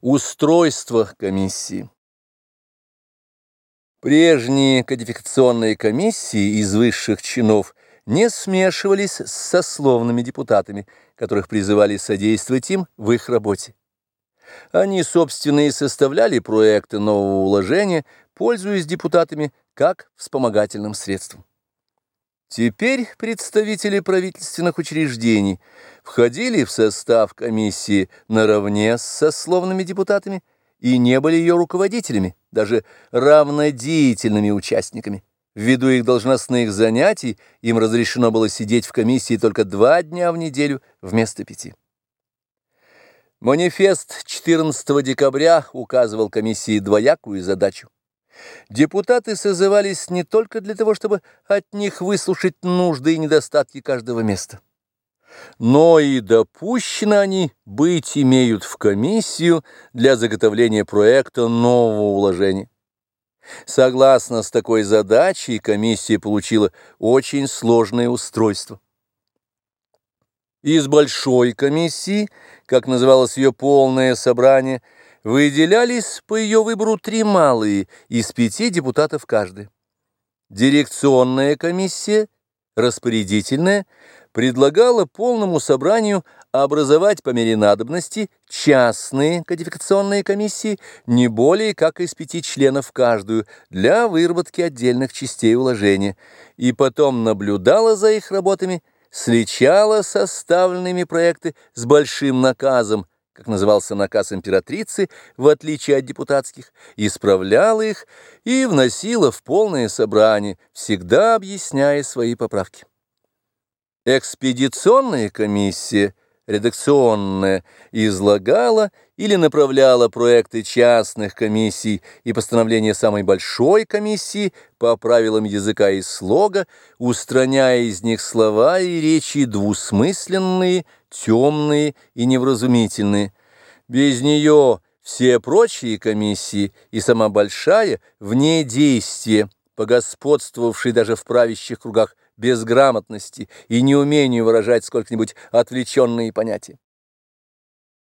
Устройство комиссии. Прежние кодификационные комиссии из высших чинов не смешивались с сословными депутатами, которых призывали содействовать им в их работе. Они, собственно, и составляли проекты нового уложения, пользуясь депутатами как вспомогательным средством. Теперь представители правительственных учреждений входили в состав комиссии наравне с сословными депутатами и не были ее руководителями, даже равнодеятельными участниками. Ввиду их должностных занятий им разрешено было сидеть в комиссии только два дня в неделю вместо пяти. Манифест 14 декабря указывал комиссии двоякую задачу Депутаты созывались не только для того, чтобы от них выслушать нужды и недостатки каждого места, но и допущены они быть имеют в комиссию для заготовления проекта нового уложения. Согласно с такой задачей, комиссия получила очень сложное устройство. Из большой комиссии, как называлось ее полное собрание, Выделялись по ее выбору три малые из пяти депутатов каждый. Дирекционная комиссия, распорядительная, предлагала полному собранию образовать по мере надобности частные кодификационные комиссии не более как из пяти членов каждую для выработки отдельных частей уложения, и потом наблюдала за их работами, сличала составленными проекты с большим наказом, как назывался наказ императрицы, в отличие от депутатских, исправляла их и вносила в полное собрание, всегда объясняя свои поправки. Экспедиционная комиссия – редакционная, излагала или направляла проекты частных комиссий и постановления самой большой комиссии по правилам языка и слога, устраняя из них слова и речи двусмысленные, темные и невразумительные. Без нее все прочие комиссии и сама большая вне действия, погосподствовавшей даже в правящих кругах безграмотности и неумению выражать сколько-нибудь отвлеченные понятия.